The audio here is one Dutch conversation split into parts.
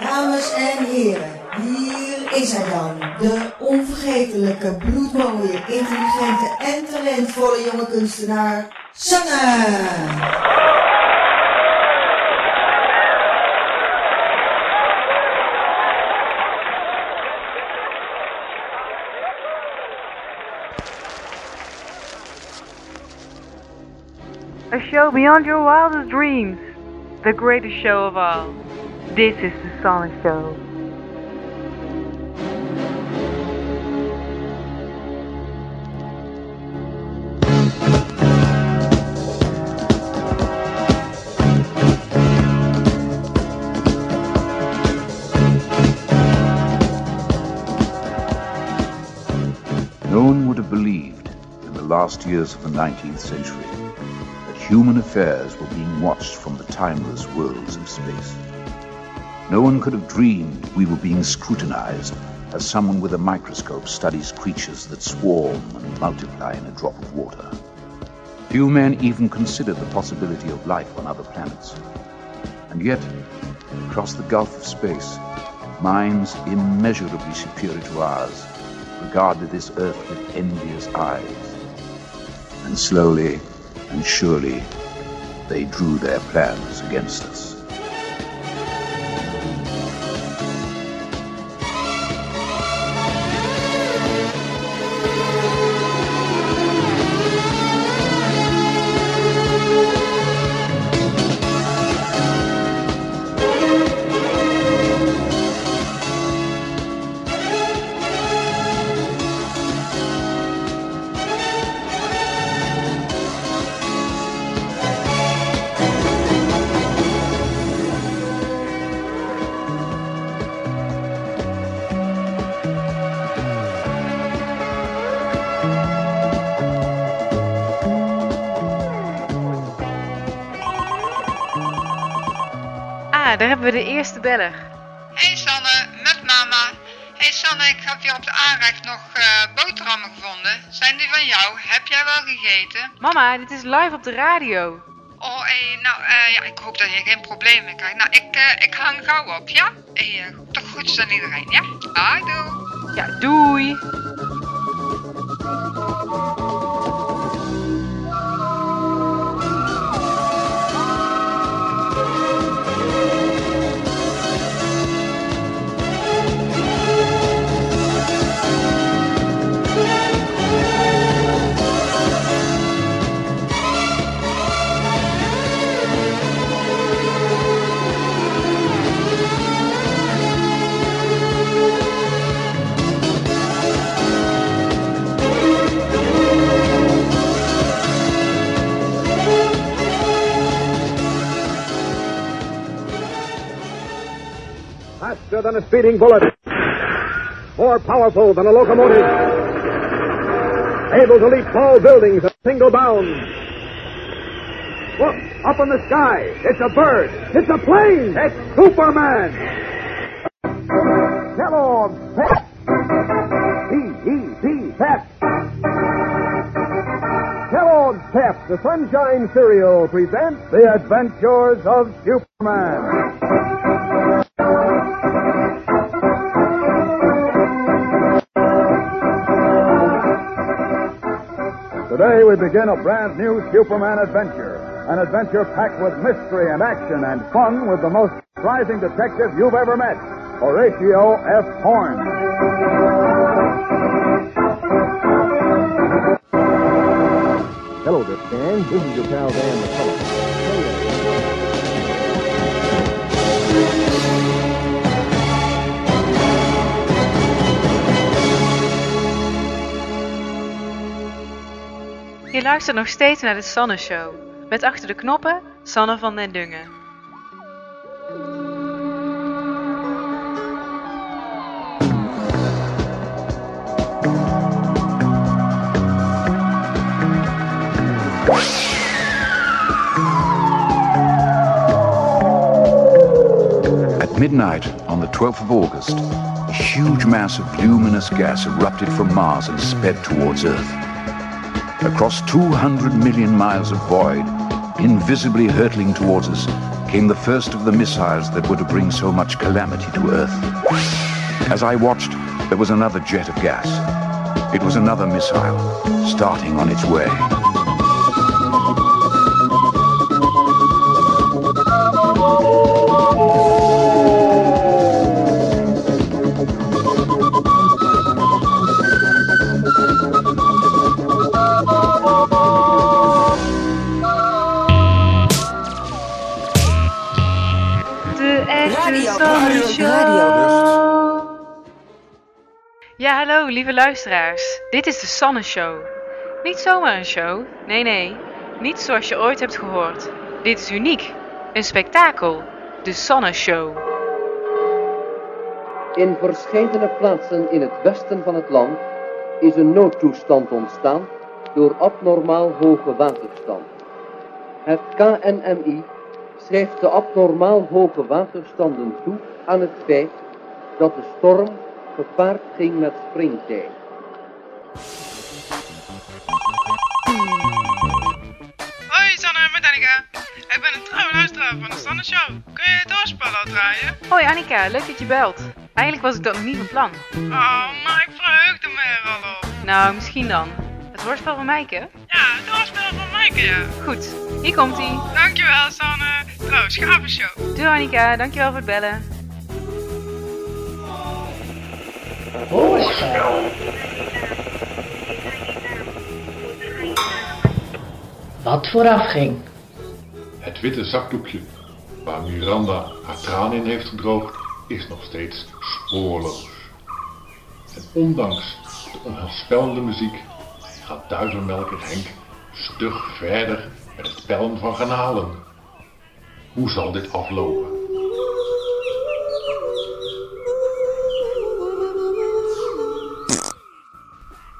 Dames en heren, hier is hij dan. De onvergetelijke, bloedmooie, intelligente en talentvolle jonge kunstenaar, Sanne. A show beyond your wildest dreams. The greatest show of all. This is Sonic Show. No one would have believed in the last years of the 19th century that human affairs were being watched from the timeless worlds of space. No one could have dreamed we were being scrutinized as someone with a microscope studies creatures that swarm and multiply in a drop of water. Few men even considered the possibility of life on other planets. And yet, across the gulf of space, minds immeasurably superior to ours regarded this earth with envious eyes. And slowly and surely, they drew their plans against us. Daar hebben we de eerste beller. Hey Sanne, met mama. Hey Sanne, ik heb hier op de aanrecht nog eh, boterhammen gevonden. Zijn die van jou? Heb jij wel gegeten? Mama, dit is live op de radio. Oh, hey, nou, eh, ja, ik hoop dat je geen problemen krijgt. Nou, ik, eh, ik hang gauw op, ja? Hey, uh, toch goed aan iedereen, ja? Ah, doei. Ja, doei. Faster than a speeding bullet. More powerful than a locomotive. Able to leap tall buildings at a single bound. Look, up in the sky. It's a bird. It's a plane. It's Superman. Kellogg's Pep. P-E-P, Pep. Kellogg's Pep, the Sunshine Cereal, presents The Adventures of Superman. Today we begin a brand new Superman adventure. An adventure packed with mystery and action and fun with the most surprising detective you've ever met, Horatio F. Horn. Hello, Dick Gang. This is your pal Dan McCullough. Je luistert nog steeds naar de Sanne Show. Met achter de knoppen Sanne van den Dungen. At midnight on the 12th of August, a huge mass of luminous gas erupted from Mars and sped towards Earth. Across 200 million miles of void, invisibly hurtling towards us, came the first of the missiles that were to bring so much calamity to Earth. As I watched, there was another jet of gas. It was another missile, starting on its way. Radio, Sanne radio, Show. radio. Ja, hallo lieve luisteraars. Dit is de Sanne Show. Niet zomaar een show. Nee, nee. Niet zoals je ooit hebt gehoord. Dit is uniek. Een spektakel. De Sanne Show. In verschillende plaatsen in het westen van het land is een noodtoestand ontstaan door abnormaal hoge waterstand. Het KNMI schrijft de abnormaal hoge waterstanden toe aan het feit dat de storm gepaard ging met springtij. Hoi Sanne, met Annika. Ik ben een trouwe luisteraar van de Sanne Show. Kun je het hoorspel al draaien? Hoi Annika, leuk dat je belt. Eigenlijk was ik dat nog niet van plan. Oh, maar ik verheugde me er al op. Nou, misschien dan. Het hoorspel van Mijke? Ja, het hoorspel van Maaike, ja. Goed, hier komt ie. Dankjewel Sanne. Trouwens, gave show. Doei Annika, dankjewel voor het bellen. Wat vooraf ging. Het witte zakdoekje waar Miranda haar tranen in heeft gedroogd is nog steeds spoorloos. En ondanks de onheilspellende muziek gaat Duivenmelker Henk stug verder met het pellen van garnalen. Hoe zal dit aflopen?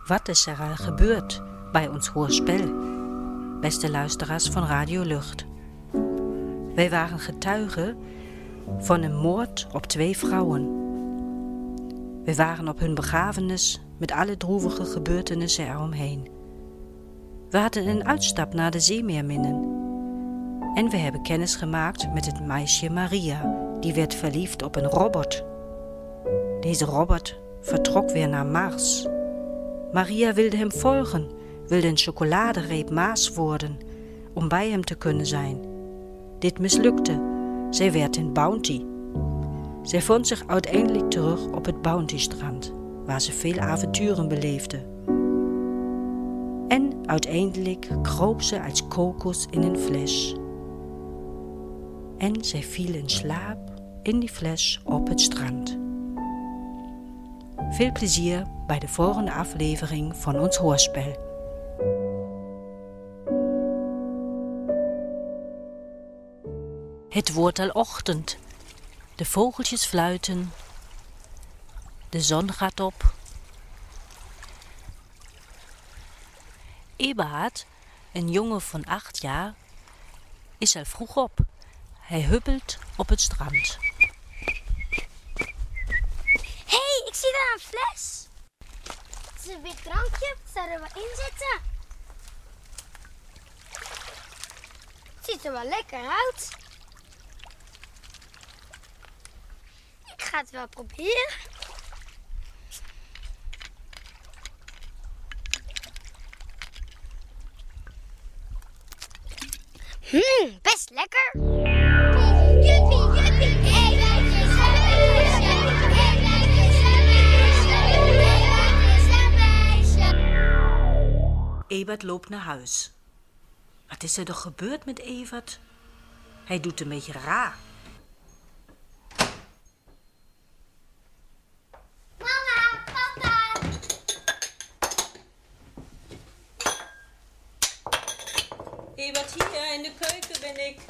Wat is er al gebeurd bij ons hoorspel? Beste luisteraars van Radio Lucht. Wij waren getuigen van een moord op twee vrouwen. We waren op hun begrafenis met alle droevige gebeurtenissen eromheen. We hadden een uitstap naar de Zeemeerminnen. En we hebben kennis gemaakt met het meisje Maria, die werd verliefd op een robot. Deze robot vertrok weer naar Mars. Maria wilde hem volgen, wilde een chocoladereep Maas worden, om bij hem te kunnen zijn. Dit mislukte. Zij werd een bounty. Zij vond zich uiteindelijk terug op het Bounty-strand, waar ze veel avonturen beleefde. En uiteindelijk kroop ze als kokos in een fles. En zij viel in slaap in die fles op het strand. Veel plezier bij de volgende aflevering van ons hoorspel. Het wordt al ochtend. De vogeltjes fluiten. De zon gaat op. Eberhard, een jongen van acht jaar, is al vroeg op. Hij huppelt op het strand. Hé, hey, ik zie daar een fles. Het is een wit drankje. Zou er wel in zitten? Het ziet er wel lekker uit. Ga het wel proberen. Hmm, best lekker. Ebert loopt naar huis. Wat is er toch gebeurd met Evert? Hij doet een beetje raar. Mama, papa. Evert, hier in de keuken ben ik.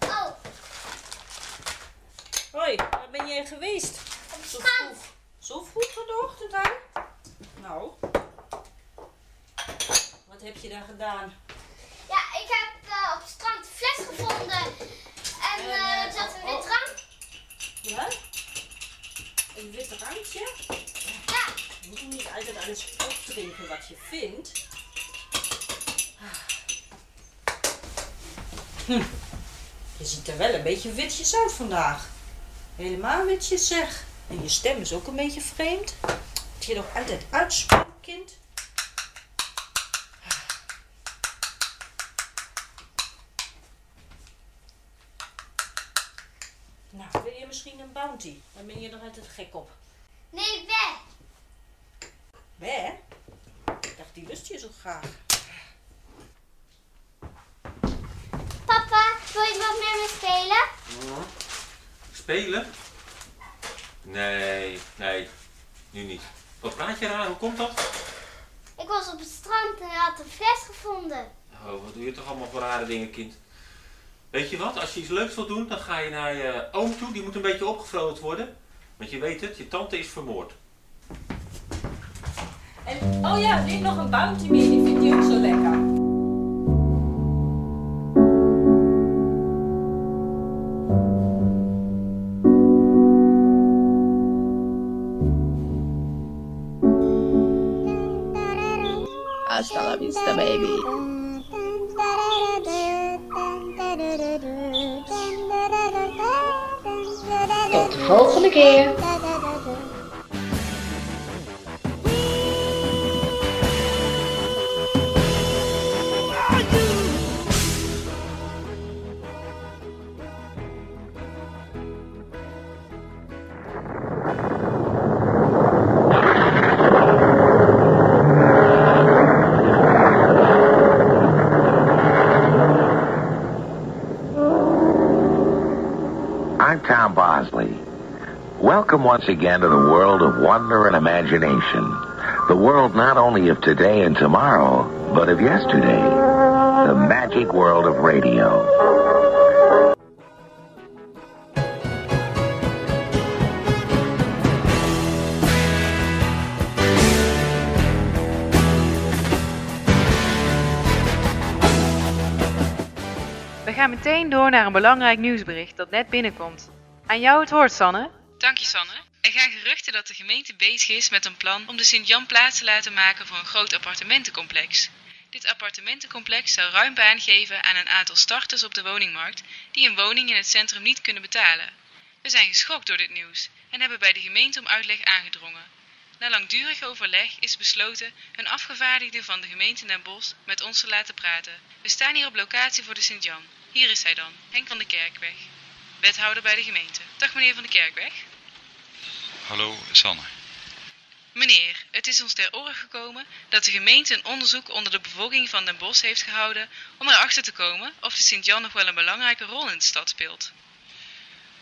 Oh, Hoi, waar ben jij geweest? op de Zo vroeg. Zo vroeg dan? Nou. Wat heb je daar gedaan? Ja, ik heb eh, op het strand een fles gevonden. En En, eh, er zat een oh, wit drank. Ja? Een wit drankje? Ja, Je moet niet altijd alles opdrinken wat je vindt. Hm. Je ziet er wel een beetje witjes uit vandaag. Helemaal witjes zeg. En je stem is ook een beetje vreemd. Dat je nog altijd uitspookt, kind. Nou, wil je misschien een bounty? Dan ben je er altijd gek op. Nee, weg. Hè? Ik dacht, die lust je zo graag. Papa, wil je wat met me spelen? Spelen? Nee, nee, nu niet. Wat praat je raar? Hoe komt dat? Ik was op het strand en had een fles gevonden. Oh, wat doe je toch allemaal voor rare dingen, kind? Weet je wat, als je iets leuks wilt doen, dan ga je naar je oom toe. Die moet een beetje opgevrolijkt worden. Want je weet het, je tante is vermoord. En, oh ja, neem nog een bounty mee. Die vind je ook zo lekker. Hasta la vista, baby. Welcome once again to the world of wonder and imagination. The world not only of today and tomorrow, but of yesterday. The magic world of radio. We gaan meteen door naar een belangrijk nieuwsbericht dat net binnenkomt. Aan jou het woord, Sanne. Bezig met een plan om de Sint-Jan plaats te laten maken voor een groot appartementencomplex. Dit appartementencomplex zou ruim baan geven aan een aantal starters op de woningmarkt die een woning in het centrum niet kunnen betalen. We zijn geschokt door dit nieuws en hebben bij de gemeente om uitleg aangedrongen. Na langdurig overleg is besloten een afgevaardigde van de gemeente Den Bosch met ons te laten praten. We staan hier op locatie voor de Sint-Jan. Hier is hij dan, Henk van de Kerkweg. Wethouder bij de gemeente. Dag meneer van de Kerkweg. Hallo Sanne. Meneer, het is ons ter oren gekomen dat de gemeente een onderzoek onder de bevolking van Den Bosch heeft gehouden om erachter te komen of de Sint-Jan nog wel een belangrijke rol in de stad speelt.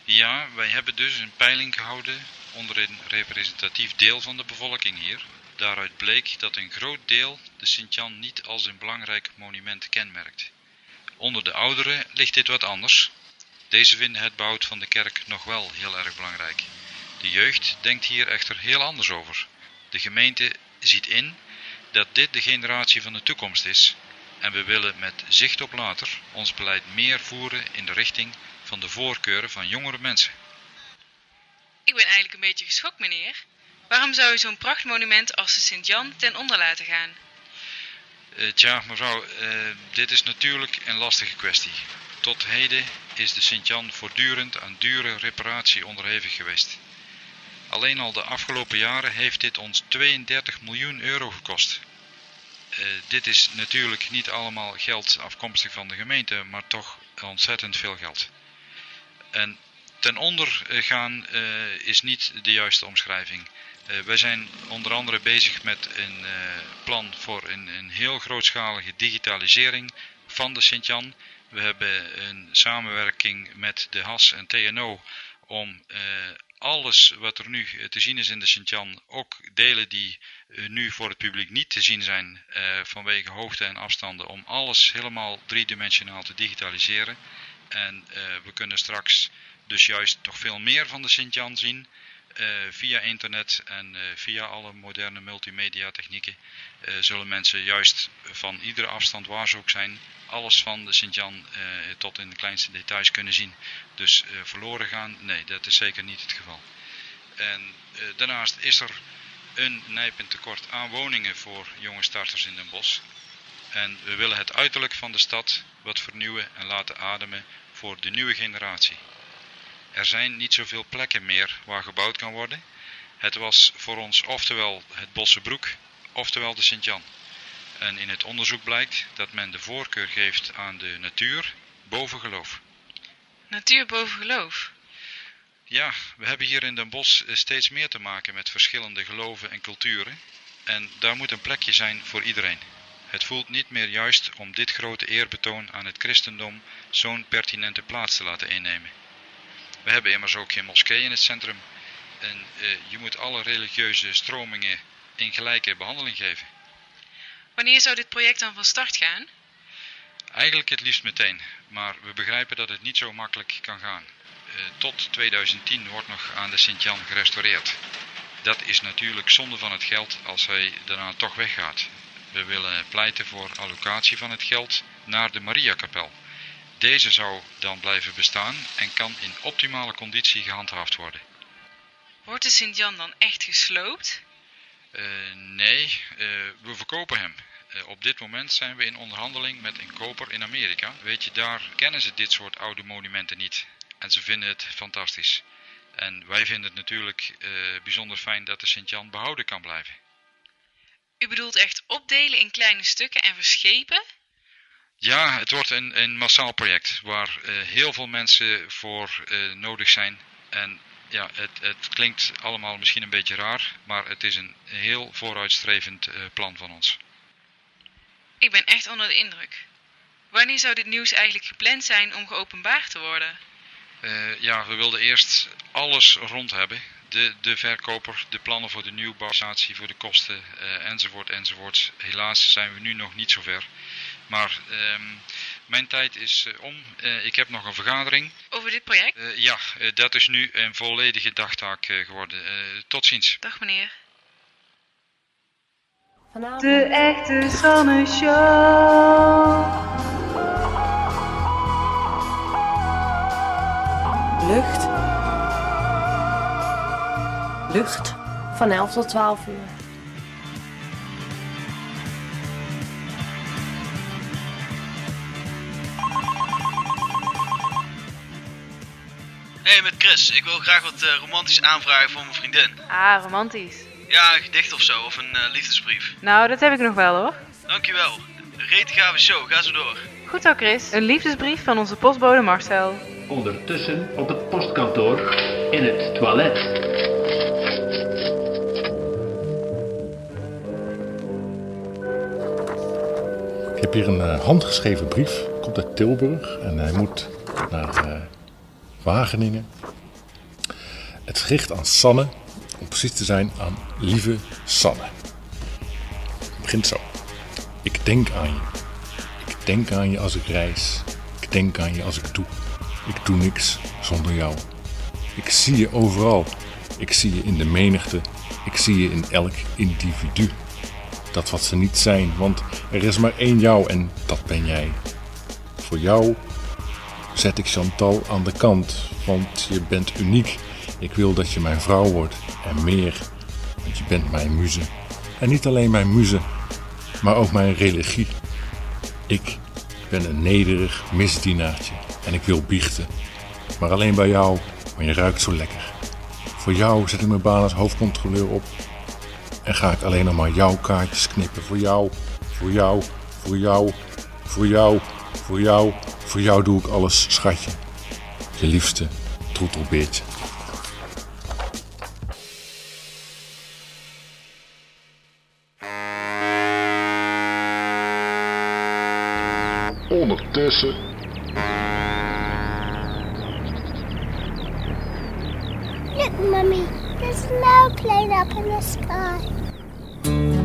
Ja, wij hebben dus een peiling gehouden onder een representatief deel van de bevolking hier. Daaruit bleek dat een groot deel de Sint-Jan niet als een belangrijk monument kenmerkt. Onder de ouderen ligt dit wat anders. Deze vinden het behoud van de kerk nog wel heel erg belangrijk. De jeugd denkt hier echter heel anders over. De gemeente ziet in dat dit de generatie van de toekomst is en we willen met zicht op later ons beleid meer voeren in de richting van de voorkeuren van jongere mensen. Ik ben eigenlijk een beetje geschokt, meneer. Waarom zou u zo'n prachtmonument als de Sint-Jan ten onder laten gaan? Eh, tja, mevrouw, eh, dit is natuurlijk een lastige kwestie. Tot heden is de Sint-Jan voortdurend aan dure reparatie onderhevig geweest. Alleen al de afgelopen jaren heeft dit ons 32 miljoen euro gekost. Eh, dit is natuurlijk niet allemaal geld afkomstig van de gemeente, maar toch ontzettend veel geld. En ten onder eh, gaan eh, is niet de juiste omschrijving. Wij zijn onder andere bezig met een plan voor een, een heel grootschalige digitalisering van de Sint-Jan. We hebben een samenwerking met de HAS en TNO om alles wat er nu eh, te zien is in de Sint-Jan, ook delen die eh, nu voor het publiek niet te zien zijn eh, vanwege hoogte en afstanden, om alles helemaal driedimensionaal te digitaliseren. En we kunnen straks dus juist toch veel meer van de Sint-Jan zien via internet en eh, via alle moderne multimedia technieken. eh, zullen mensen juist van iedere afstand waar ze ook zijn, alles van de Sint-Jan eh, tot in de kleinste details kunnen zien. Dus eh, verloren gaan, nee, dat is zeker niet het geval. En eh, daarnaast is er een nijpend tekort aan woningen voor jonge starters in Den Bosch. En we willen het uiterlijk van de stad wat vernieuwen en laten ademen voor de nieuwe generatie. Er zijn niet zoveel plekken meer waar gebouwd kan worden. Het was voor ons oftewel het Bossebroek, oftewel de Sint-Jan. En in het onderzoek blijkt dat men de voorkeur geeft aan de natuur boven geloof. Natuur boven geloof. Ja, we hebben hier in Den Bosch eh, steeds meer te maken met verschillende geloven en culturen. En daar moet een plekje zijn voor iedereen. Het voelt niet meer juist om dit grote eerbetoon aan het christendom zo'n pertinente plaats te laten innemen. We hebben immers ook geen moskee in het centrum. En eh, je moet alle religieuze stromingen in gelijke behandeling geven. Wanneer zou dit project dan van start gaan? Eigenlijk het liefst meteen, maar we begrijpen dat het niet zo makkelijk kan gaan. Eh, tot 2010 wordt nog aan de Sint-Jan gerestaureerd. Dat is natuurlijk zonde van het geld als hij daarna toch weggaat. We willen pleiten voor allocatie van het geld naar de Mariakapel. Deze zou dan blijven bestaan en kan in optimale conditie gehandhaafd worden. Wordt de Sint-Jan dan echt gesloopt? Uh, nee, uh, we verkopen hem. Uh, op dit moment zijn we in onderhandeling met een koper in Amerika. Weet je, daar kennen ze dit soort oude monumenten niet. En ze vinden het fantastisch. En wij vinden het natuurlijk bijzonder fijn dat de Sint-Jan behouden kan blijven. U bedoelt echt opdelen in kleine stukken en verschepen? Ja, het wordt een, een massaal project waar heel veel mensen voor nodig zijn. En ja, het, het, klinkt allemaal misschien een beetje raar, maar het is een heel vooruitstrevend uh, plan van ons. Ik ben echt onder de indruk. Wanneer zou dit nieuws eigenlijk gepland zijn om geopenbaard te worden? Ja, we wilden eerst alles rond hebben. De, de verkoper, de plannen voor de nieuwbouwstatie, voor de kosten, enzovoort, enzovoort. Helaas zijn we nu nog niet zover. Maar um, mijn tijd is uh, om. Uh, ik heb nog een vergadering. Over dit project? Uh, ja, dat is nu een volledige dagtaak geworden. tot ziens. Dag meneer. De echte Sanne Show. Lucht. Lucht. Van 11 tot 12 uur. Hey, met Chris. Ik wil graag wat uh, romantisch aanvragen voor mijn vriendin. Ah, romantisch. Ja, een gedicht of zo, of een uh, liefdesbrief. Nou, dat heb ik nog wel hoor. Dankjewel. Een rete gave show, ga zo door. Goed zo, Chris. Een liefdesbrief van onze postbode Marcel. Ondertussen op het postkantoor, in het toilet. Ik heb hier een uh, handgeschreven brief. Komt uit Tilburg en hij moet naar Wageningen. Het gericht aan Sanne, om precies te zijn aan lieve Sanne. Het begint zo. Ik denk aan je. Ik denk aan je als ik reis. Ik denk aan je als ik doe. Ik doe niks zonder jou. Ik zie je overal. Ik zie je in de menigte. Ik zie je in elk individu. Dat wat ze niet zijn, want er is maar één jou en dat ben jij. Voor jou zet ik Chantal aan de kant, want je bent uniek. Ik wil dat je mijn vrouw wordt en meer, want je bent mijn muze. En niet alleen mijn muze, maar ook mijn religie. Ik ben een nederig misdienaartje en ik wil biechten. Maar alleen bij jou, want je ruikt zo lekker. Voor jou zet ik mijn baan als hoofdcontroleur op. En ga ik alleen nog maar jouw kaartjes knippen. Voor jou, voor jou, voor jou, voor jou, voor jou. Voor jou doe ik alles, schatje. Je liefste troetelbeertje. Ondertussen. Look, Mummy. There's no plane up in the sky.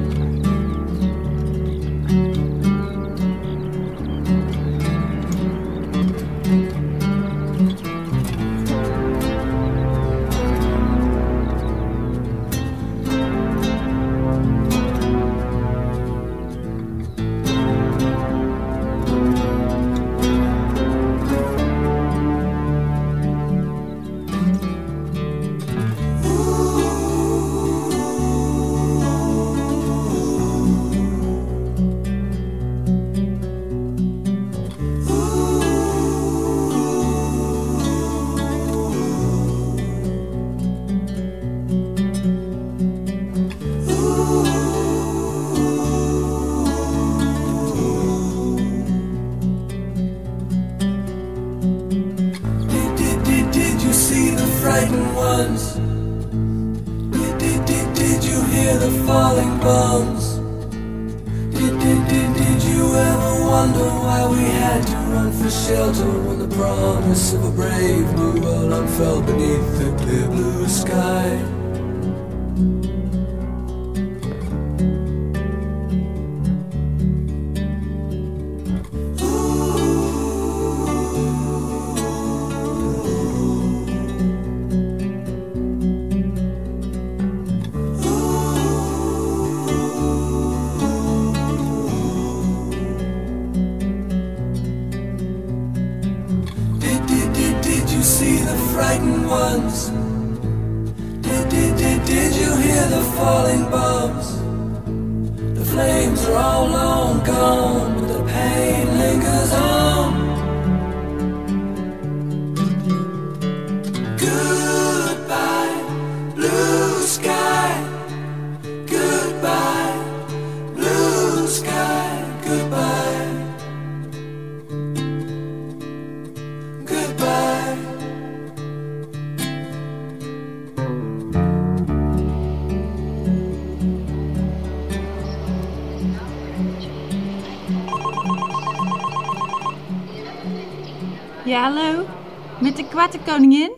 Met de kwarte koningin?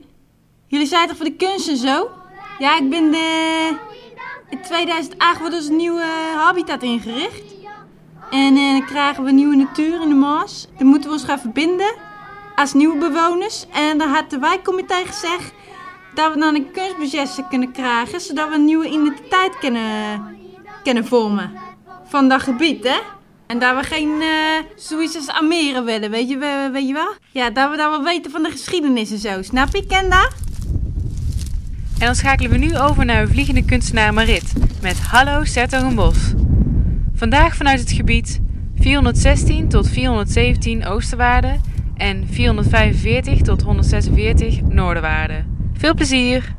Jullie zijn toch voor de kunst en zo? Ja, ik ben de... In 2008 wordt ons nieuwe habitat ingericht. En eh, dan krijgen we nieuwe natuur in de Maas. Dan moeten we ons gaan verbinden als nieuwe bewoners. En dan had de wijkcomité gezegd dat we dan een kunstbudget kunnen krijgen, zodat we een nieuwe identiteit kunnen, kunnen vormen van dat gebied, hè? En dat we geen eh, zoiets als Almere willen, weet je, we- weet je wel? Ja, dat we dat wel weten van de geschiedenis en zo. Snap je, ken dat? En dan schakelen we nu over naar vliegende kunstenaar Marit met Hallo Sertogenbos. Vandaag vanuit het gebied 416 tot 417 Oosterwaarde en 445 tot 146 Noorderwaarde. Veel plezier!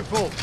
Ah,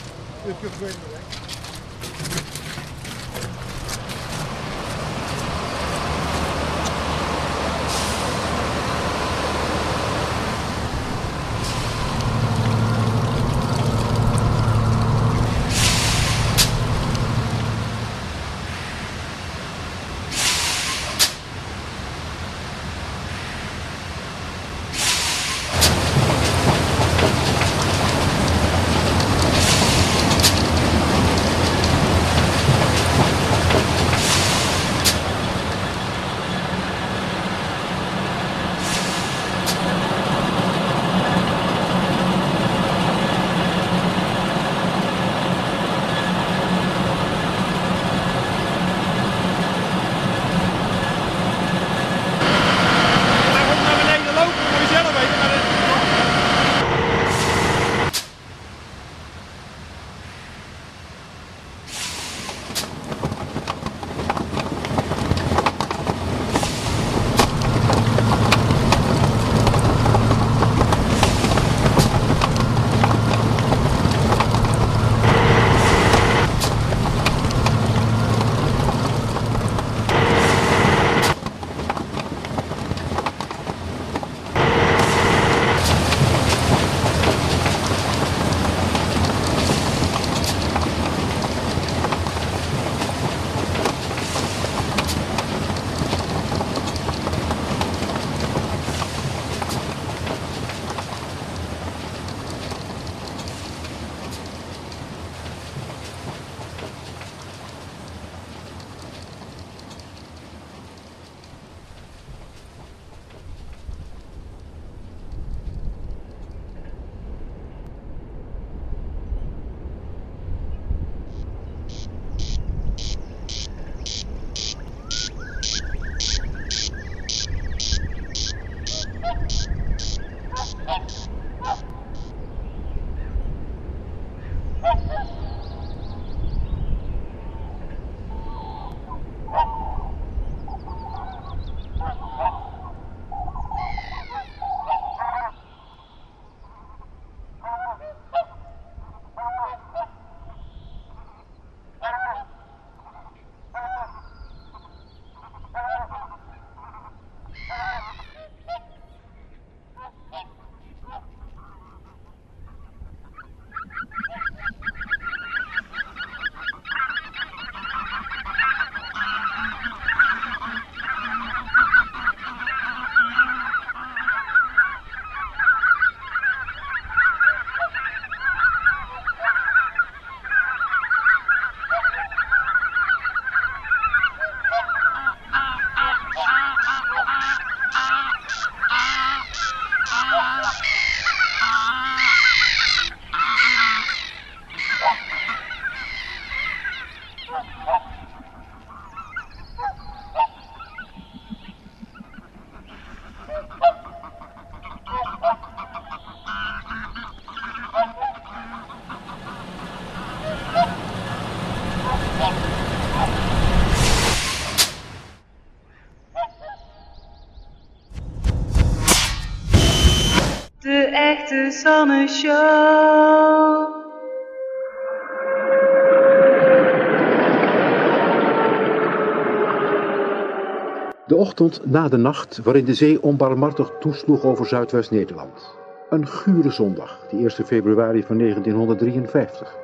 De ochtend na de nacht waarin de zee onbarmhartig toesloeg over Zuidwest-Nederland. Een gure zondag, die 1 februari van 1953.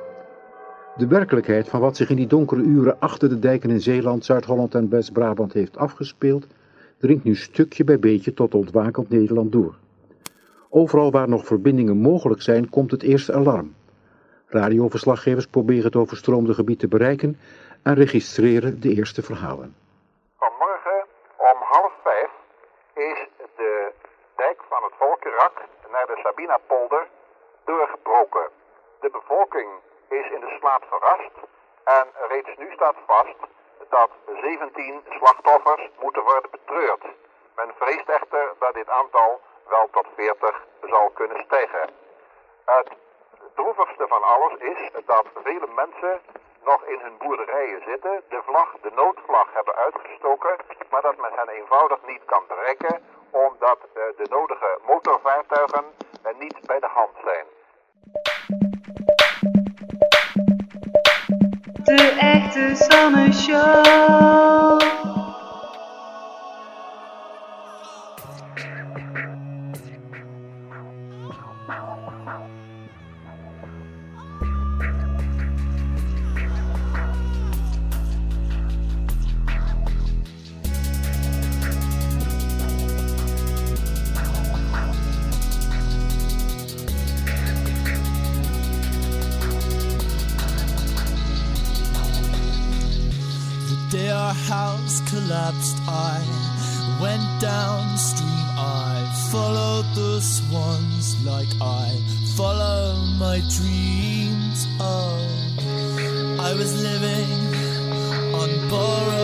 De werkelijkheid van wat zich in die donkere uren achter de dijken in Zeeland, Zuid-Holland en West-Brabant heeft afgespeeld, dringt nu stukje bij beetje tot ontwakend Nederland door. Overal waar nog verbindingen mogelijk zijn, komt het eerste alarm. Radioverslaggevers proberen het overstroomde gebied te bereiken en registreren de eerste verhalen. Vanmorgen om half vijf is de dijk van het Volkerak naar de Sabinapolder doorgebroken. De bevolking is in de slaap verrast en reeds nu staat vast dat 17 slachtoffers moeten worden betreurd. Men vreest echter dat dit aantal wel tot 40 zal kunnen stijgen. Het droevigste van alles is dat vele mensen nog in hun boerderijen zitten, de vlag, de noodvlag hebben uitgestoken, maar dat men hen eenvoudig niet kan bereiken omdat eh, de nodige motorvaartuigen niet bij de hand zijn. De echte Sanne I went downstream. I followed the swans like I follow my dreams. Oh, I was living on borrowed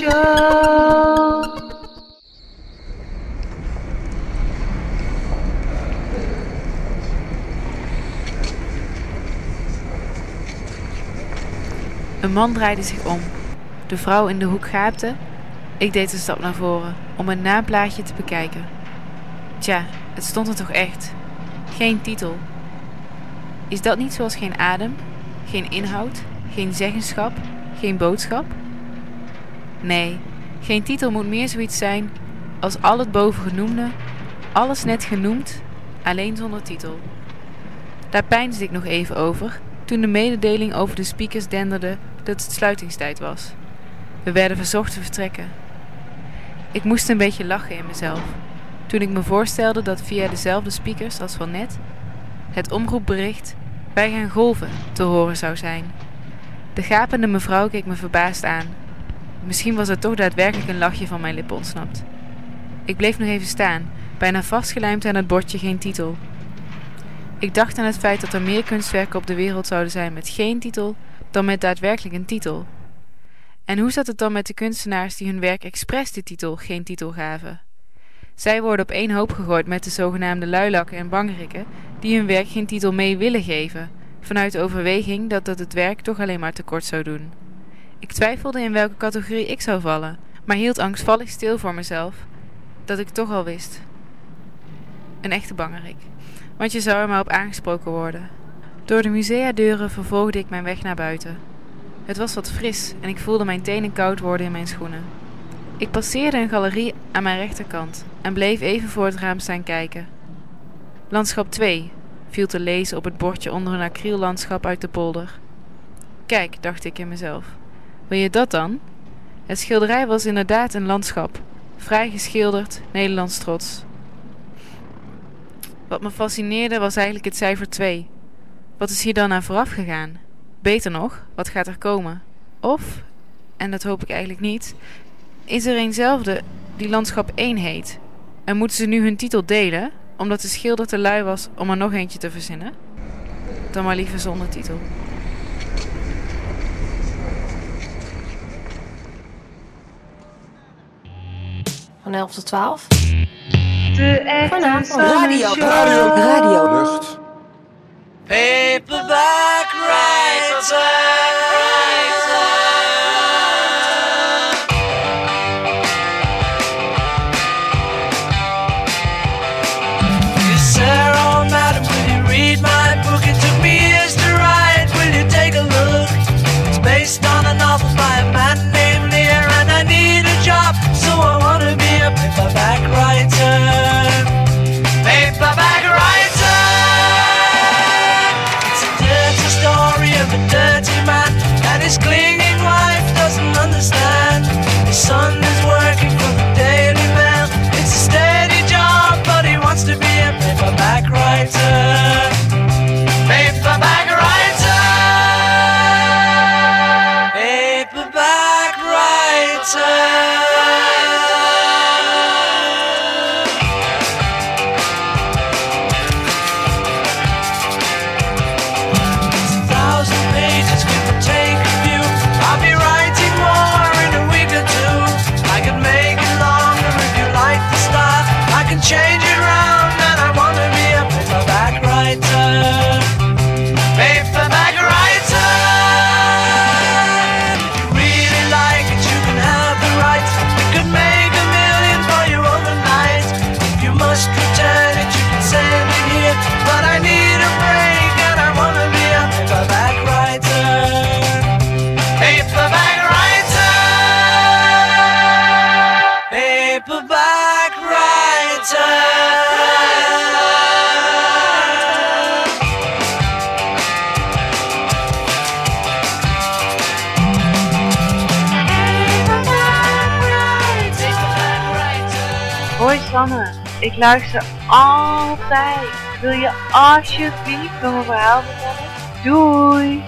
Een man draaide zich om. De vrouw in de hoek gaapte. Ik deed een stap naar voren om het naamplaatje te bekijken. Tja, het stond er toch echt. Geen titel. Is dat niet zoals geen adem, geen inhoud, geen zeggenschap, geen boodschap? Nee, geen titel moet meer zoiets zijn als al het bovengenoemde, alles net genoemd, alleen zonder titel. Daar peinsde ik nog even over toen de mededeling over de speakers denderde dat het sluitingstijd was. We werden verzocht te vertrekken. Ik moest een beetje lachen in mezelf toen ik me voorstelde dat via dezelfde speakers als van net het omroepbericht wij gaan golven te horen zou zijn. De gapende mevrouw keek me verbaasd aan. Misschien was er toch daadwerkelijk een lachje van mijn lippen ontsnapt. Ik bleef nog even staan, bijna vastgelijmd aan het bordje geen titel. Ik dacht aan het feit dat er meer kunstwerken op de wereld zouden zijn met geen titel dan met daadwerkelijk een titel. En hoe zat het dan met de kunstenaars die hun werk expres de titel geen titel gaven? Zij worden op één hoop gegooid met de zogenaamde luilakken en bangrikken die hun werk geen titel mee willen geven, vanuit de overweging dat dat het werk toch alleen maar tekort zou doen. Ik twijfelde in welke categorie ik zou vallen, maar hield angstvallig stil voor mezelf dat ik toch al wist. Een echte bangerik, want je zou er maar op aangesproken worden. Door de museadeuren vervolgde ik mijn weg naar buiten. Het was wat fris en ik voelde mijn tenen koud worden in mijn schoenen. Ik passeerde een galerie aan mijn rechterkant en bleef even voor het raam staan kijken. Landschap 2 viel te lezen op het bordje onder een acryllandschap uit de polder. Kijk, dacht ik in mezelf. Wil je dat dan? Het schilderij was inderdaad een landschap, vrij geschilderd, Nederlands trots. Wat me fascineerde was eigenlijk het cijfer 2. Wat is hier dan aan vooraf gegaan? Beter nog, wat gaat er komen? Of, en dat hoop ik eigenlijk niet, is er eenzelfde die landschap 1 heet? En moeten ze nu hun titel delen, omdat de schilder te lui was om er nog eentje te verzinnen? Dan maar liever zonder titel. Van 11 tot 12. De echte Vanavond. Radio. Radio. Radio. Lucht. Paperback writer. Ik luister altijd. Wil je alsjeblieft nog een verhaal vertellen? Doei!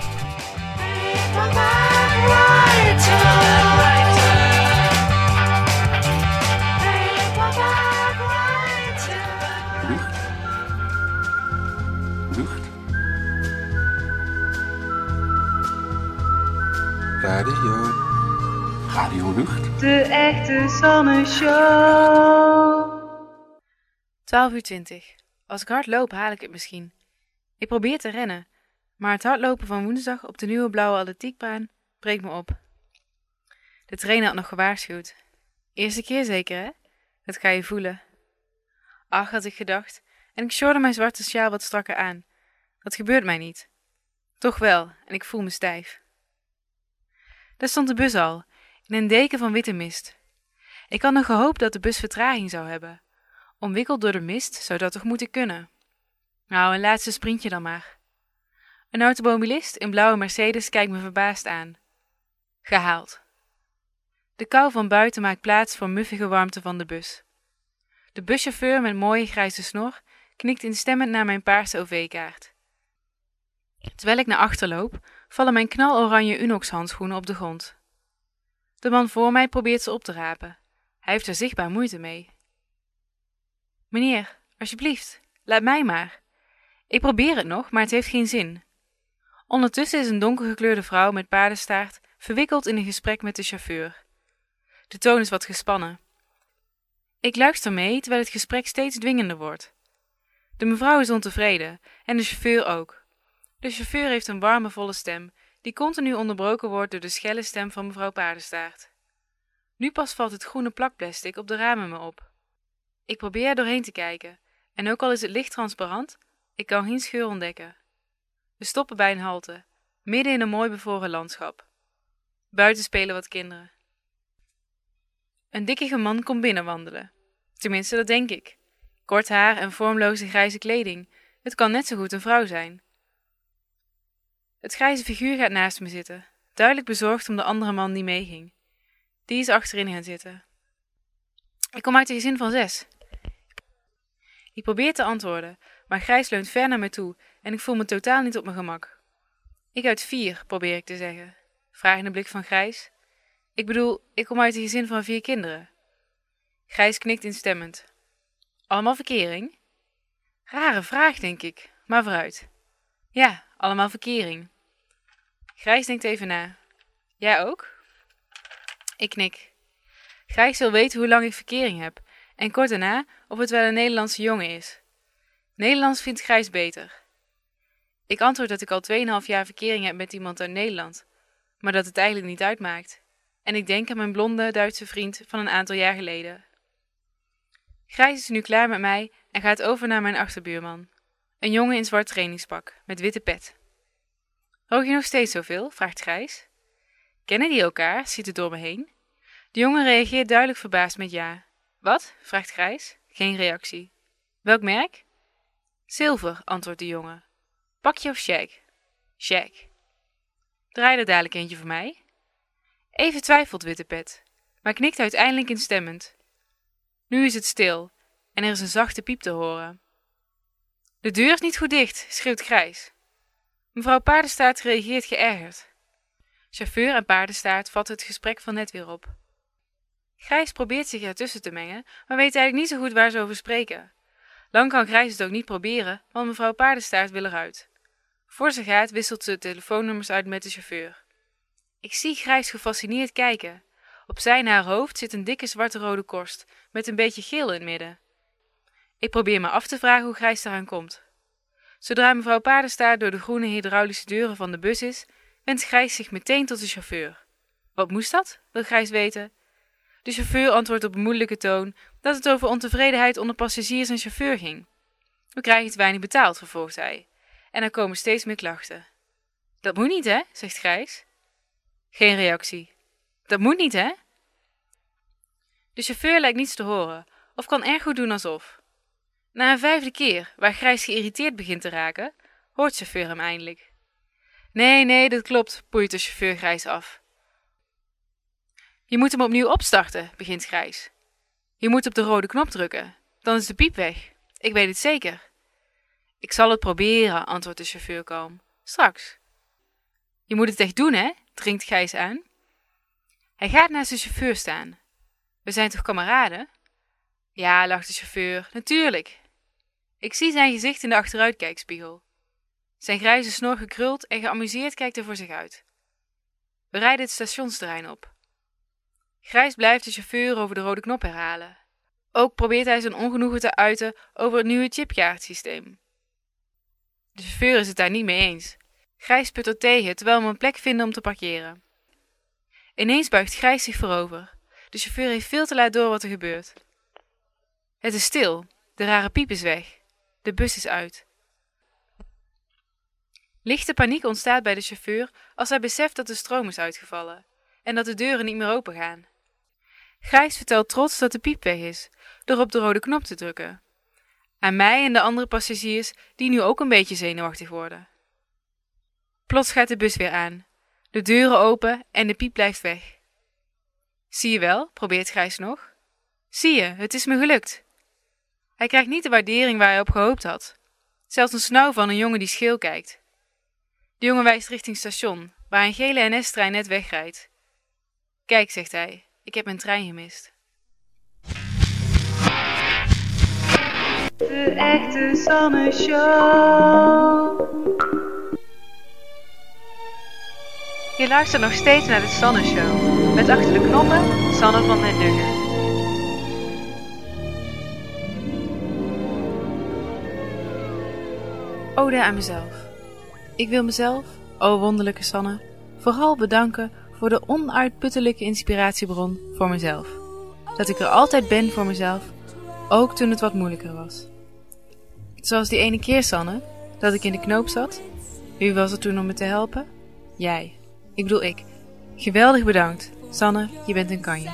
Radio. Radio Lucht. De echte zonneshow. 12 uur 20. Als ik hard loop, haal ik het misschien. Ik probeer te rennen, maar het hardlopen van woensdag op de nieuwe blauwe atletiekbaan breekt me op. De trainer had nog gewaarschuwd. Eerste keer zeker, hè? Dat ga je voelen. Ach, had ik gedacht, en ik sjorde mijn zwarte sjaal wat strakker aan. Dat gebeurt mij niet. Toch wel, en ik voel me stijf. Daar stond de bus al, in een deken van witte mist. Ik had nog gehoopt dat de bus vertraging zou hebben. Omwikkeld door de mist zou dat toch moeten kunnen. Nou, een laatste sprintje dan maar. Een automobilist in blauwe Mercedes kijkt me verbaasd aan. Gehaald. De kou van buiten maakt plaats voor muffige warmte van de bus. De buschauffeur met mooie grijze snor knikt instemmend naar mijn paarse OV-kaart. Terwijl ik naar achter loop, vallen mijn knaloranje Unox-handschoenen op de grond. De man voor mij probeert ze op te rapen. Hij heeft er zichtbaar moeite mee. Meneer, alsjeblieft, laat mij maar. Ik probeer het nog, maar het heeft geen zin. Ondertussen is een donkergekleurde vrouw met paardenstaart verwikkeld in een gesprek met de chauffeur. De toon is wat gespannen. Ik luister mee terwijl het gesprek steeds dwingender wordt. De mevrouw is ontevreden en de chauffeur ook. De chauffeur heeft een warme, volle stem, die continu onderbroken wordt door de schelle stem van mevrouw Paardenstaart. Nu pas valt het groene plakplastic op de ramen me op. Ik probeer er doorheen te kijken, en ook al is het licht transparant, ik kan geen scheur ontdekken. We stoppen bij een halte, midden in een mooi bevroren landschap. Buiten spelen wat kinderen. Een dikkige man komt binnenwandelen. Tenminste, dat denk ik. Kort haar en vormloze grijze kleding. Het kan net zo goed een vrouw zijn. Het grijze figuur gaat naast me zitten, duidelijk bezorgd om de andere man die meeging. Die is achterin gaan zitten. Ik kom uit een gezin van zes. Ik probeer te antwoorden, maar Grijs leunt ver naar me toe en ik voel me totaal niet op mijn gemak. Ik uit vier, probeer ik te zeggen. Vragende blik van Grijs. Ik bedoel, ik kom uit een gezin van vier kinderen. Grijs knikt instemmend. Allemaal verkering? Rare vraag, denk ik, maar vooruit. Ja, allemaal verkering. Grijs denkt even na. Jij ook? Ik knik. Grijs wil weten hoe lang ik verkering heb en kort daarna of het wel een Nederlandse jongen is. Nederlands vindt Grijs beter. Ik antwoord dat ik al 2,5 jaar verkering heb met iemand uit Nederland, maar dat het eigenlijk niet uitmaakt. En ik denk aan mijn blonde Duitse vriend van een aantal jaar geleden. Grijs is nu klaar met mij en gaat over naar mijn achterbuurman. Een jongen in zwart trainingspak, met witte pet. Rook je nog steeds zoveel? vraagt Grijs. Kennen die elkaar? ziet het door me heen. De jongen reageert duidelijk verbaasd met ja. Wat? vraagt Grijs. Geen reactie. Welk merk? Zilver, antwoordt de jongen. Pakje of shag? Shag. Draai er dadelijk eentje voor mij. Even twijfelt Witte Pet, maar knikt uiteindelijk instemmend. Nu is het stil en er is een zachte piep te horen. De deur is niet goed dicht, schreeuwt Grijs. Mevrouw Paardenstaart reageert geërgerd. Chauffeur en Paardenstaart vatten het gesprek van net weer op. Grijs probeert zich ertussen te mengen, maar weet eigenlijk niet zo goed waar ze over spreken. Lang kan Grijs het ook niet proberen, want mevrouw Paardenstaart wil eruit. Voor ze gaat wisselt ze telefoonnummers uit met de chauffeur. Ik zie Grijs gefascineerd kijken. Op zijn haar hoofd zit een dikke zwarte-rode korst met een beetje geel in het midden. Ik probeer me af te vragen hoe Grijs eraan komt. Zodra mevrouw Paardenstaart door de groene hydraulische deuren van de bus is, wendt Grijs zich meteen tot de chauffeur. Wat moest dat? wil Grijs weten. De chauffeur antwoordt op een moeilijke toon dat het over ontevredenheid onder passagiers en chauffeur ging. We krijgen te weinig betaald, vervolgt hij. En er komen steeds meer klachten. Dat moet niet, hè? zegt Grijs. Geen reactie. Dat moet niet, hè? De chauffeur lijkt niets te horen, of kan erg goed doen alsof. Na een vijfde keer, waar Grijs geïrriteerd begint te raken, hoort chauffeur hem eindelijk. Nee, nee, dat klopt, poeit de chauffeur Grijs af. Je moet hem opnieuw opstarten, begint Grijs. Je moet op de rode knop drukken, dan is de piep weg. Ik weet het zeker. Ik zal het proberen, antwoordt de chauffeur kalm. Straks. Je moet het echt doen, hè? dringt Gijs aan. Hij gaat naast de chauffeur staan. We zijn toch kameraden? Ja, lacht de chauffeur, natuurlijk. Ik zie zijn gezicht in de achteruitkijkspiegel. Zijn grijze snor gekruld en geamuseerd kijkt er voor zich uit. We rijden het stationsterrein op. Grijs blijft de chauffeur over de rode knop herhalen. Ook probeert hij zijn ongenoegen te uiten over het nieuwe chipkaartsysteem. De chauffeur is het daar niet mee eens. Grijs puttert tegen terwijl we een plek vinden om te parkeren. Ineens buigt Grijs zich voorover. De chauffeur heeft veel te laat door wat er gebeurt. Het is stil, de rare piep is weg, de bus is uit. Lichte paniek ontstaat bij de chauffeur als hij beseft dat de stroom is uitgevallen en dat de deuren niet meer open gaan. Gijs vertelt trots dat de piep weg is, door op de rode knop te drukken. Aan mij en de andere passagiers die nu ook een beetje zenuwachtig worden. Plots gaat de bus weer aan, de deuren open en de piep blijft weg. Zie je wel, probeert Gijs nog. Zie je, het is me gelukt. Hij krijgt niet de waardering waar hij op gehoopt had. Zelfs een snauw van een jongen die scheel kijkt. De jongen wijst richting station, waar een gele NS-trein net wegrijdt. Kijk, zegt hij, ik heb mijn trein gemist. De echte Sanne Show. Je luistert nog steeds naar de Sanne Show. Met achter de knoppen Sanne van den Duggen. Ode aan mezelf. Ik wil mezelf, o wonderlijke Sanne, vooral bedanken voor de onuitputtelijke inspiratiebron voor mezelf. Dat ik er altijd ben voor mezelf, ook toen het wat moeilijker was. Zoals die ene keer, Sanne, dat ik in de knoop zat. Wie was er toen om me te helpen? Jij. Ik bedoel ik. Geweldig bedankt. Sanne, je bent een kanje.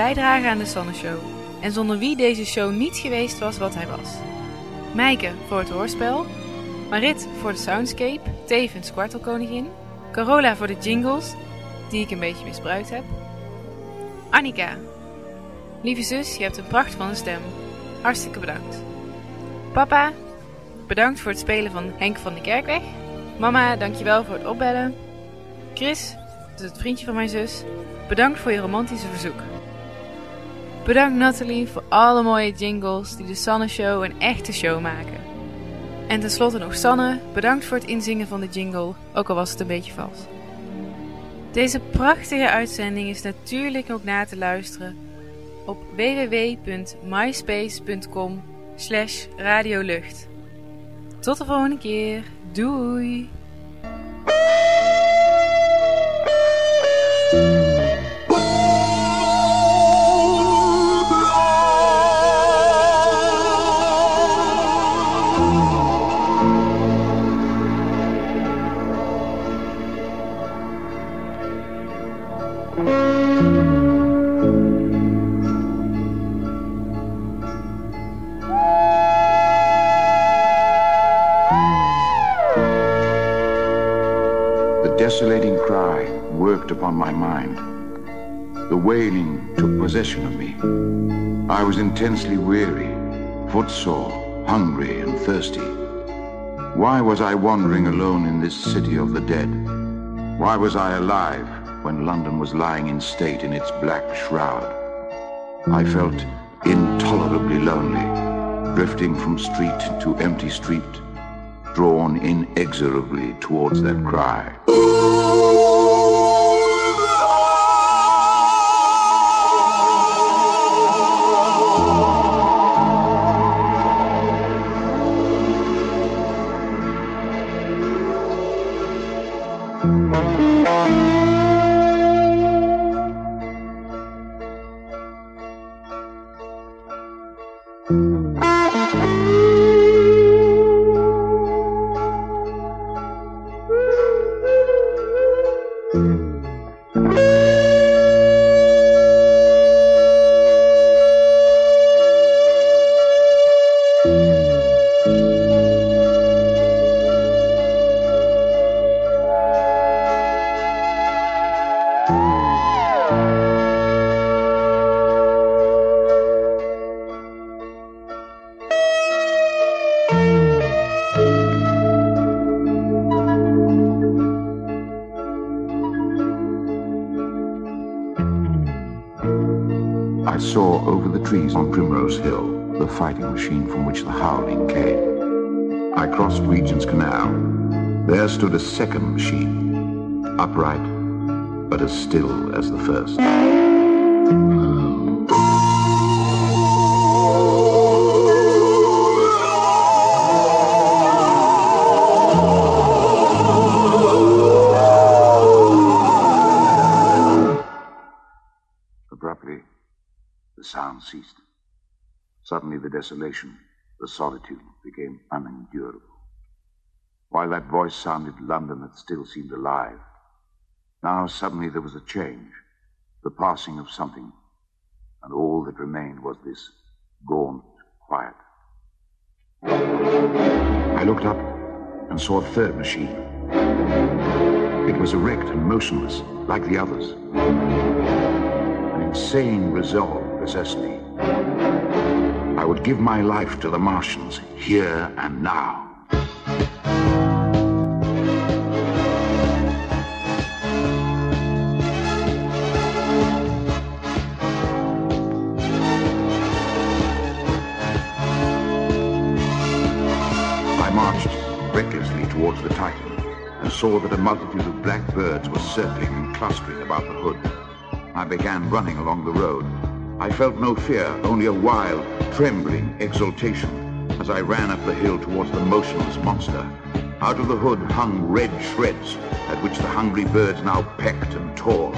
Bijdrage aan de Sanne Show. En zonder wie deze show niet geweest was wat hij was. Mijke voor het hoorspel. Marit voor de soundscape, tevens kwartelkoningin. Carola voor de jingles, die ik een beetje misbruikt heb. Annika. Lieve zus, je hebt een pracht van een stem. Hartstikke bedankt. Papa, bedankt voor het spelen van Henk van de Kerkweg. Mama, dankjewel voor het opbellen. Chris, het vriendje van mijn zus, bedankt voor je romantische verzoek. Bedankt Nathalie voor alle mooie jingles die de Sanne Show een echte show maken. En tenslotte nog Sanne, bedankt voor het inzingen van de jingle, ook al was het een beetje vals. Deze prachtige uitzending is natuurlijk ook na te luisteren op www.myspace.com radiolucht. Tot de volgende keer. Doei! Upon my mind. The wailing took possession of me. I was intensely weary, footsore, hungry, and thirsty. Why was I wandering alone in this city of the dead? Why was I alive when London was lying in state in its black shroud? I felt intolerably lonely, drifting from street to empty street, drawn inexorably towards that cry. Saw over the trees on Primrose Hill the fighting machine from which the howling came. I crossed Regent's Canal. There stood a second machine, upright, but as still as the first. Hmm. The desolation, the solitude became unendurable. While that voice sounded, London had still seemed alive. Now, suddenly, there was a change, the passing of something, and all that remained was this gaunt quiet. I looked up and saw a third machine. It was erect and motionless, like the others. An insane resolve possessed me. Would give my life to the Martians, here and now. I marched recklessly towards the Titan and saw that a multitude of black birds were circling and clustering about the hood. I began running along the road. I felt no fear, only a wild, trembling exultation as I ran up the hill towards the motionless monster. Out of the hood hung red shreds at which the hungry birds now pecked and tore.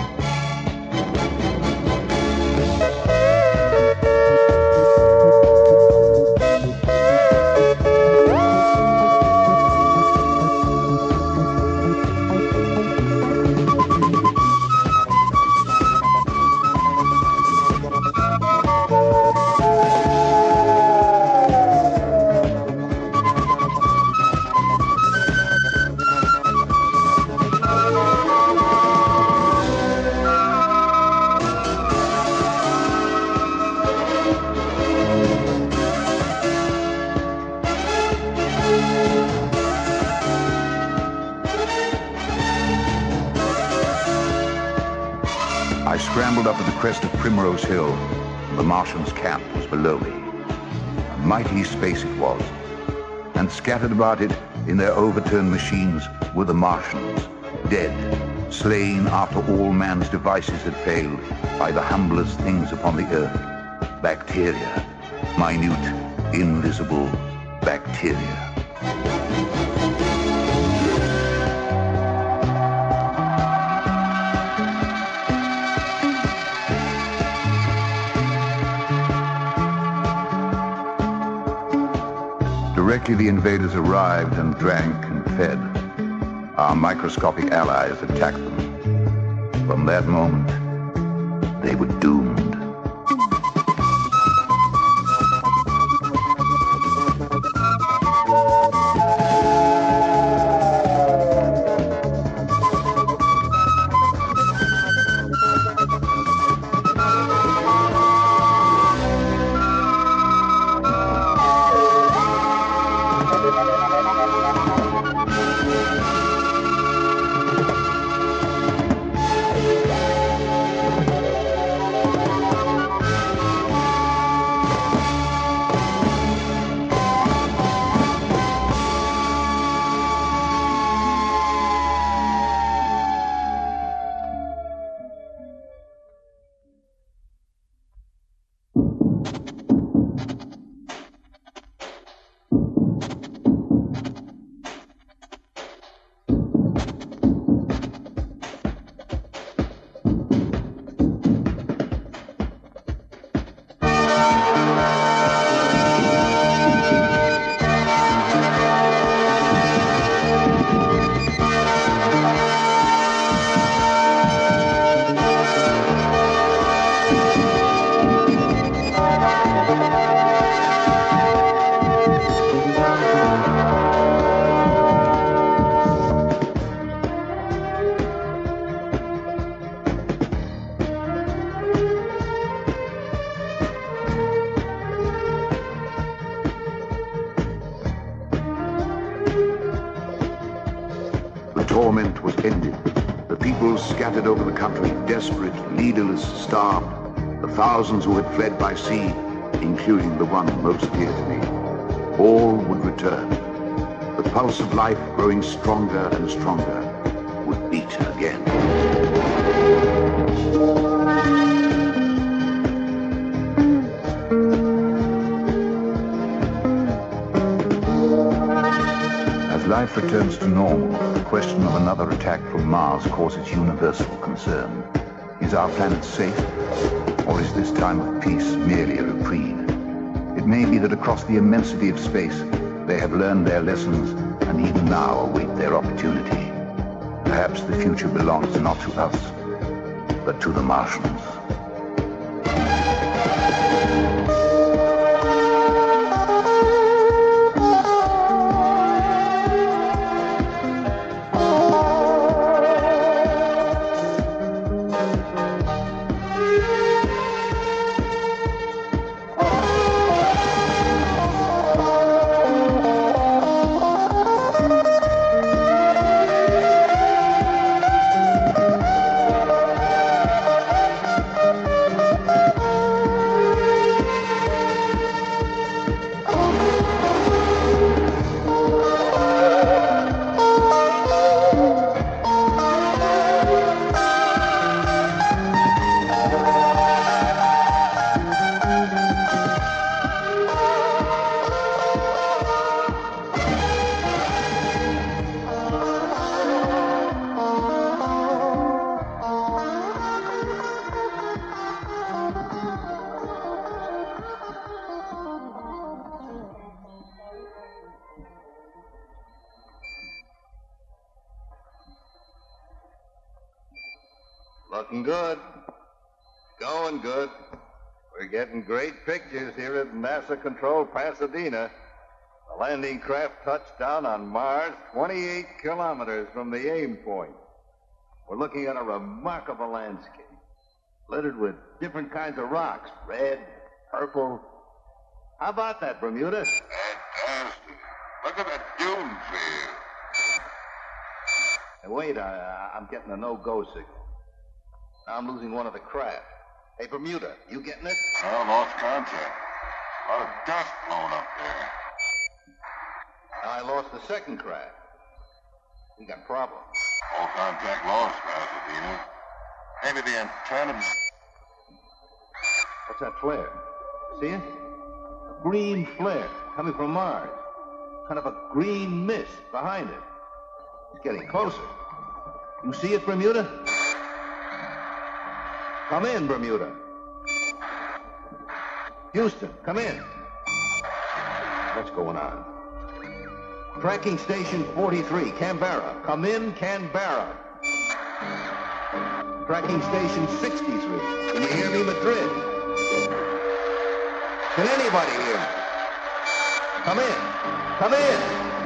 And about it in their overturned machines were the Martians, dead, slain after all man's devices had failed by the humblest things upon the earth. Bacteria, minute, invisible bacteria. The invaders arrived and drank and fed, our microscopic allies attacked them. From that moment, thousands who had fled by sea, including the one most dear to me. All would return. The pulse of life growing stronger and stronger would beat again. As life returns to normal, the question of another attack from Mars causes universal concern. Is our planet safe? Or is this time of peace merely a reprieve? It may be that across the immensity of space, they have learned their lessons and even now await their opportunity. Perhaps the future belongs not to us, but to the Martians. NASA Control Pasadena. The landing craft touched down on Mars 28 kilometers from the aim point. We're looking at a remarkable landscape, littered with different kinds of rocks red, purple. How about that, Bermuda? Fantastic. Look at that dune field. Hey, wait, I, I'm getting a no go signal. Now I'm losing one of the craft. Hey, Bermuda, you getting it? I lost contact. A lot of dust blowing up there. Now I lost the second craft. We got problems. All contact lost, Pasadena. Maybe the antenna. What's that flare? See it? A green flare coming from Mars. Kind of a green mist behind it. It's getting closer. You see it, Bermuda? Come in, Bermuda. Houston, come in. What's going on? Tracking station 43, Canberra. Come in, Canberra. Tracking station 63. Can you hear me, Madrid? Can anybody hear me? Come in. Come in.